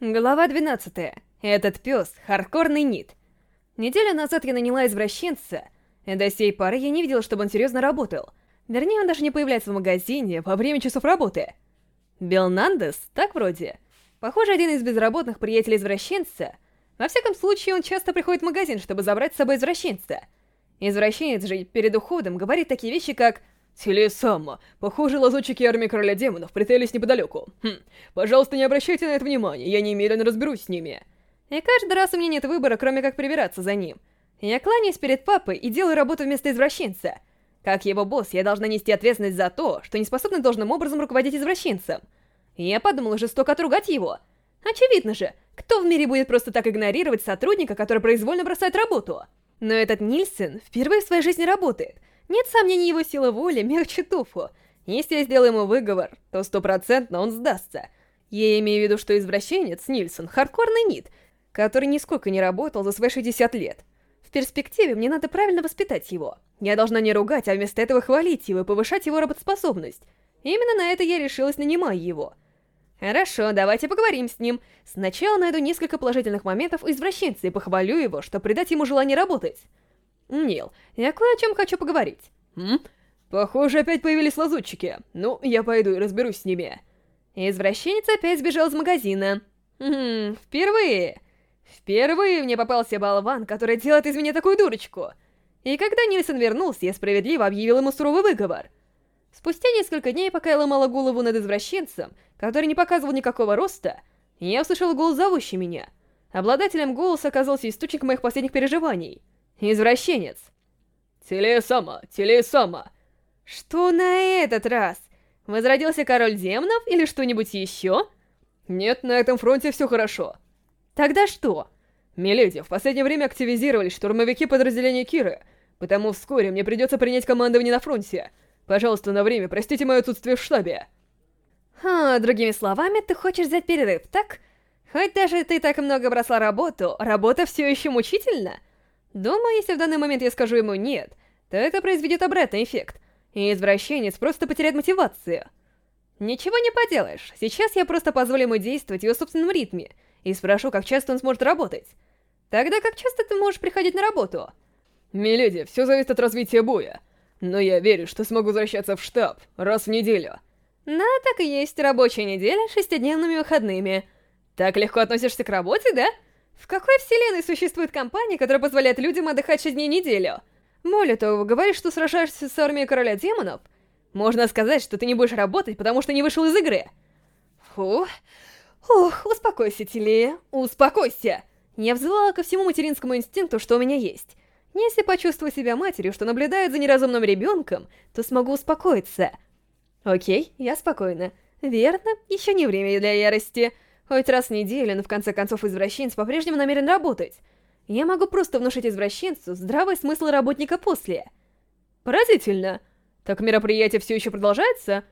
Глава 12. Этот пес — хардкорный нит. Неделю назад я наняла извращенца, и до сей поры я не видела, чтобы он серьезно работал. Вернее, он даже не появляется в магазине во время часов работы. Белнандес, так вроде. Похоже, один из безработных приятелей извращенца. Во всяком случае, он часто приходит в магазин, чтобы забрать с собой извращенца. Извращенец же перед уходом говорит такие вещи, как Телесама. Похоже, лазутчики армии Короля Демонов притаились неподалеку. Хм, пожалуйста, не обращайте на это внимания, я немедленно разберусь с ними. И каждый раз у меня нет выбора, кроме как прибираться за ним. Я кланяюсь перед папой и делаю работу вместо извращенца. Как его босс, я должна нести ответственность за то, что не способна должным образом руководить извращенцем. Я подумала жестоко отругать его. Очевидно же, кто в мире будет просто так игнорировать сотрудника, который произвольно бросает работу? Но этот Нильсен впервые в своей жизни работает — нет сомнений, его сила воли мягче туфу. Если я сделаю ему выговор, то стопроцентно он сдастся. Я имею в виду, что извращенец Нильсон — хардкорный нит, который нисколько не работал за свои 60 лет. В перспективе мне надо правильно воспитать его. Я должна не ругать, а вместо этого хвалить его и повышать его работоспособность. Именно на это я решилась, нанимая его. Хорошо, давайте поговорим с ним. Сначала найду несколько положительных моментов у извращенца и похвалю его, чтобы придать ему желание работать. Нил, я кое о чем хочу поговорить. М? Похоже, опять появились лазутчики. Ну, я пойду и разберусь с ними. Извращенец опять сбежал из магазина. Хм, впервые. Впервые мне попался болван, который делает из меня такую дурочку. И когда Нильсон вернулся, я справедливо объявил ему суровый выговор. Спустя несколько дней, пока я ломала голову над извращенцем, который не показывал никакого роста, я услышал голос, зовущий меня. Обладателем голоса оказался источник моих последних переживаний — Извращенец. Телесама, телесама. Что на этот раз? Возродился король демонов или что-нибудь еще? Нет, на этом фронте все хорошо. Тогда что? Миледи, в последнее время активизировались штурмовики подразделения Киры, потому вскоре мне придется принять командование на фронте. Пожалуйста, на время простите мое отсутствие в штабе. Ха, другими словами, ты хочешь взять перерыв, так? Хоть даже ты так много бросла работу, работа все еще мучительна? Думаю, если в данный момент я скажу ему «нет», то это произведет обратный эффект, и извращенец просто потеряет мотивацию. Ничего не поделаешь, сейчас я просто позволю ему действовать в его собственном ритме, и спрошу, как часто он сможет работать. Тогда как часто ты можешь приходить на работу? Миледи, все зависит от развития боя. Но я верю, что смогу возвращаться в штаб раз в неделю. Да, так и есть, рабочая неделя с шестидневными выходными. Так легко относишься к работе, да? Да. В какой вселенной существует компания, которая позволяет людям отдыхать 6 дней в неделю? Более того, говоришь, что сражаешься с армией короля демонов? Можно сказать, что ты не будешь работать, потому что не вышел из игры. Фу. Ух, успокойся, Телея, успокойся. Я взывала ко всему материнскому инстинкту, что у меня есть. Если почувствую себя матерью, что наблюдает за неразумным ребенком, то смогу успокоиться. Окей, я спокойна. Верно, еще не время для ярости. Хоть раз в неделю, но в конце концов извращенец по-прежнему намерен работать. Я могу просто внушить извращенцу здравый смысл работника после. Поразительно. Так мероприятие все еще продолжается?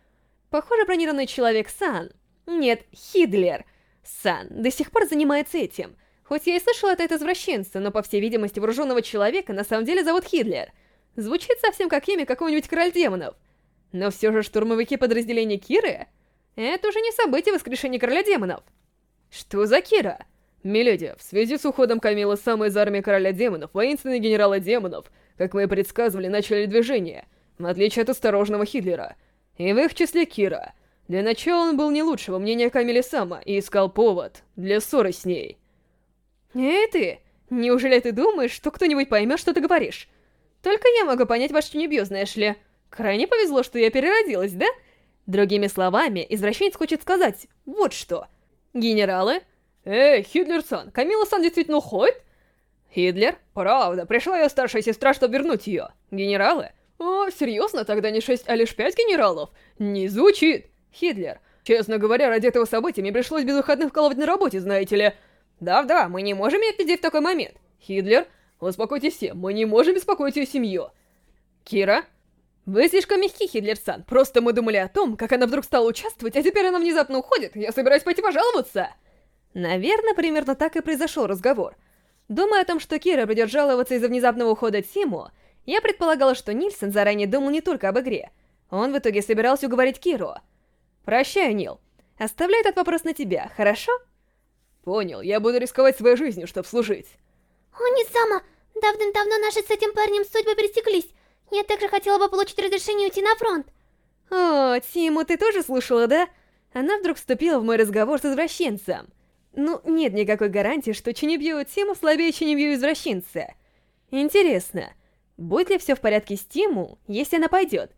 Похоже, бронированный человек Сан. Нет, Хидлер. Сан до сих пор занимается этим. Хоть я и слышала это от извращенца, но, по всей видимости, вооруженного человека на самом деле зовут Хидлер. Звучит совсем как имя какого-нибудь король демонов. Но все же штурмовики подразделения Киры? Это уже не событие воскрешения короля демонов. Что за Кира? Миледи, в связи с уходом Камилы Самой из армии Короля Демонов, воинственные генералы Демонов, как мы и предсказывали, начали движение, в отличие от осторожного Хитлера. И в их числе Кира. Для начала он был не лучшего мнения Камиле Сама и искал повод для ссоры с ней. Эй ты, неужели ты думаешь, что кто-нибудь поймет, что ты говоришь? Только я могу понять ваш небьё, знаешь ли. Крайне повезло, что я переродилась, да? Другими словами, извращенец хочет сказать вот что — Генералы? Эй, Хидлер-сан, Камила-сан действительно уходит? Хидлер? Правда, пришла ее старшая сестра, чтобы вернуть ее. Генералы? О, серьезно, тогда не шесть, а лишь пять генералов? Не звучит. Хидлер. Честно говоря, ради этого события мне пришлось без выходных вкалывать на работе, знаете ли. Да-да, мы не можем иметь людей в такой момент. Хидлер, успокойтесь все, мы не можем беспокоить ее семью. Кира? Вы слишком мягкий, Хидлер-сан. Просто мы думали о том, как она вдруг стала участвовать, а теперь она внезапно уходит. Я собираюсь пойти пожаловаться. Наверное, примерно так и произошел разговор. Думая о том, что Кира придержалываться из-за внезапного ухода Тиму, я предполагала, что Нильсон заранее думал не только об игре. Он в итоге собирался уговорить Киру. «Прощаю, Нил. Оставляю этот вопрос на тебя, хорошо?» Понял, я буду рисковать своей жизнью, чтобы служить. О, не сама. Давным-давно наши с этим парнем судьбы пересеклись. Я также хотела бы получить разрешение уйти на фронт. О, Тиму, ты тоже слушала, да? Она вдруг вступила в мой разговор с извращенцем. Ну, нет никакой гарантии, что Чинебью Тиму слабее Чинебью извращенца. Интересно, будет ли все в порядке с Тиму, если она пойдет?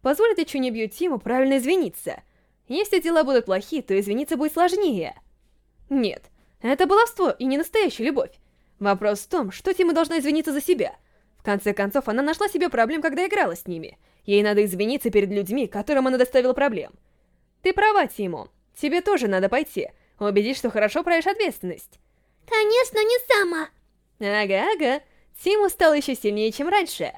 Позволит ли Чунебью Тиму правильно извиниться? Если дела будут плохи, то извиниться будет сложнее. Нет, это баловство и не настоящая любовь. Вопрос в том, что Тима должна извиниться за себя. В конце концов, она нашла себе проблем, когда играла с ними. Ей надо извиниться перед людьми, которым она доставила проблем. Ты права, Тиму. Тебе тоже надо пойти. Убедись, что хорошо проявишь ответственность. Конечно, не сама. Ага-ага. Тиму стал еще сильнее, чем раньше.